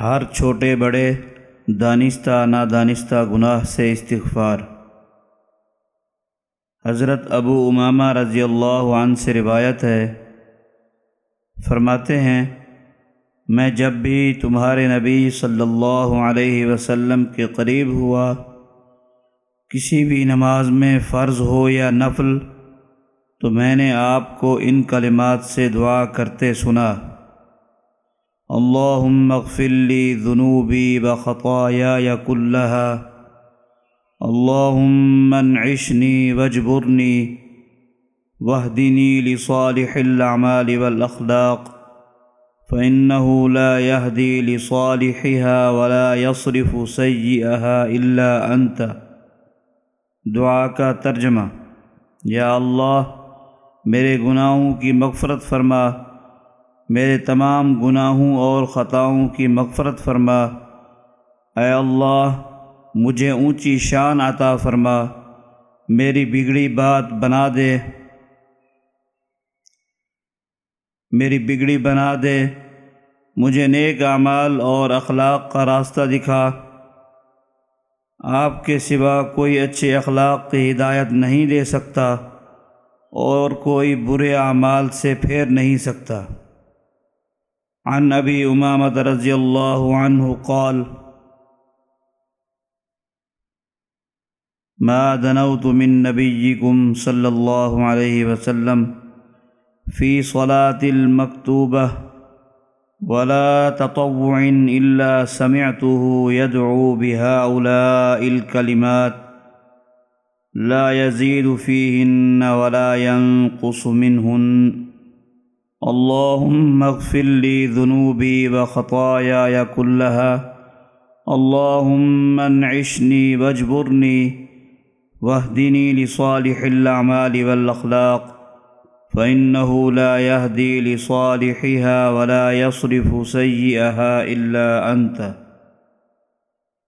ہر چھوٹے بڑے دانستہ نادانستہ گناہ سے استغفار۔ حضرت ابو امامہ رضی اللہ عنہ سے روایت ہے، فرماتے ہیں، میں جب بھی تمہارے نبی صلی اللہ علیہ وسلم کے قریب ہوا، کسی بھی نماز میں فرض ہو یا نفل، تو میں نے آپ کو ان کلمات سے دعا کرتے سنا۔ اللهم اغفر لي ذنوبي وخطاياي كلها. اللهم انعشني واجبرني. واهدني لصالح الأعمال والأخلاق. فإنه لا يهدي لصالحها ولا يصرف سيئها إلا أنت. دعا کا ترجمہ یا اللہ، میرے گناہوں کی مغفرت فرما۔ میرے تمام گناہوں اور خطاؤں کی مغفرت فرما۔ اے اللہ، مجھے اونچی شان عطا فرما۔ میری بگڑی بات بنا دے۔ میری بگڑی بنا دے۔ مجھے نیک اعمال اور اخلاق کا راستہ دکھا۔ آپ کے سوا کوئی اچھے اخلاق کی ہدایت نہیں دے سکتا اور کوئی برے اعمال سے پھیر نہیں سکتا۔ عن أبي أمامة رضي الله عنه قال ما دنوت من نبيكم صلى الله عليه وسلم في صلاة المكتوبة ولا تطوع إلا سمعته يدعو بهؤلاء الكلمات لا يزيد فيهن ولا ينقص منهن اللهم اغفر لي ذنوبي وخطاياي كلها. اللهم انعشني واجبرني. واهدني لصالح الأعمال والأخلاق. فإنه لا يهدي لصالحها ولا يصرف سيئها إلا أنت.